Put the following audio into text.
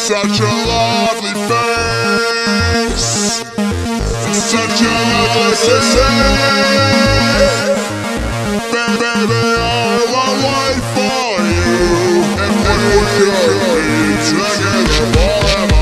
such a lovely face. Such a lovely face. Baby, I will wait for you. And when you hear me, take it to